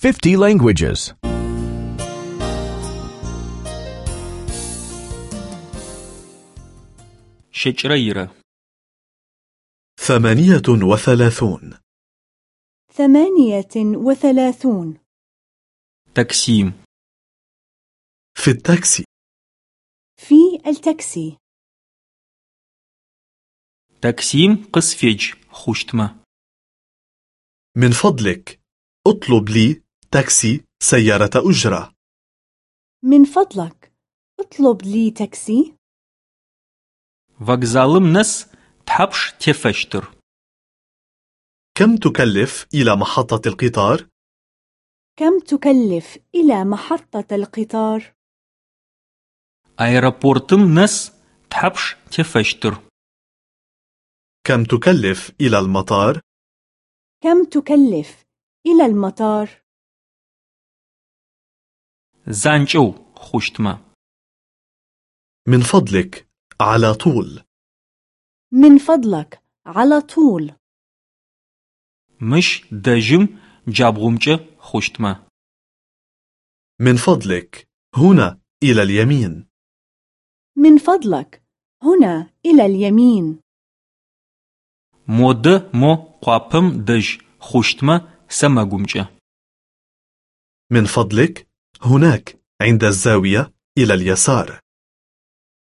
50 languages. 38 38 ثمانية وثلاثون. تقسيم في التاكسي. في التاكسي. تقسيم قصفيج خوشتما. من فضلك اطلب لي تاكسي سيارة أجرة من فضلك اطلب لي تاكسي وغزالم نس تحبش تفشتر كم تكلف إلى محطة القطار؟ كم تكلف إلى محطة القطار؟ أيرابورتم نس تحبش تفشتر كم تكلف إلى المطار؟ كم تكلف إلى المطار؟ زانجو خشتما من فضلك على طول. من فضلك على طول. مش دجم جابغمجة خشتما من فضلك هنا إلى اليمين. من فضلك هنا إلى اليمين. مود مو قوابم دج خشتما سماغمجة من فضلك هناك عند الزاوية إلى اليسار.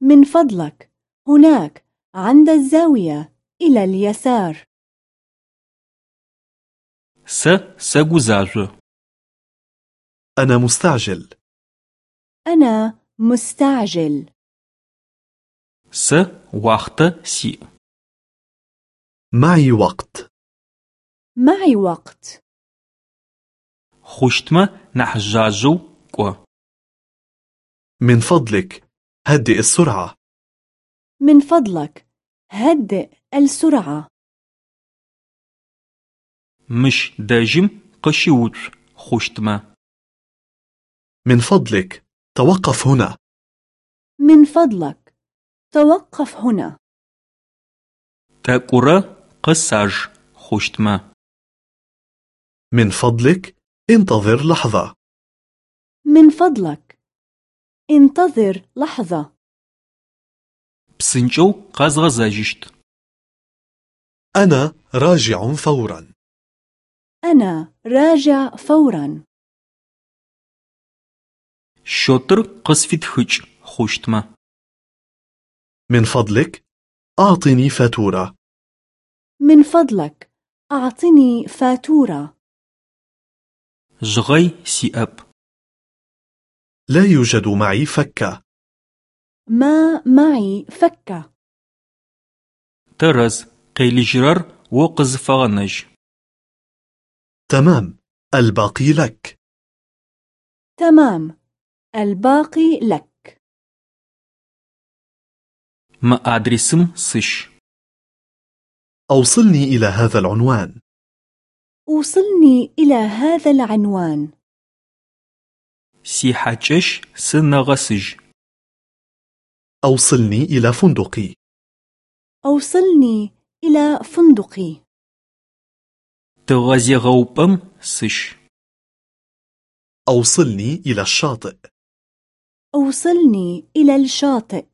من فضلك. هناك عند الزاوية إلى اليسار. س سجوزاجو أنا مستعجل. أنا مستعجل. س وقت سي معي وقت. معي وقت. خشتما نحجاجو. كو من فضلك هدئ السرعة. من فضلك هدئ السرعة. مش دجم قشيوت خشتما من فضلك توقف هنا. من فضلك توقف هنا. تاكورا قساج خشتما من فضلك انتظر لحظة. من فضلك. انتظر لحظة. بسنجو قزغزاجشت. أنا راجع فورا. أنا راجع فورا. شوتر قصفت خج خشتما من فضلك أعطني فاتورة. من فضلك أعطني فاتورة. جغي سي اب لا يوجد معي فكة. ما معي فكة. ترز قيلي جرار وقزفغنج تمام الباقي لك. تمام الباقي لك. ما أدريسم سش. أوصلني إلى هذا العنوان. وصلني إلى هذا العنوان. سي حاجش سنغسج أوصلني إلى فندقي. أوصلني إلى فندقي. تغازي غوبم سش أوصلني إلى الشاطئ. أوصلني إلى الشاطئ.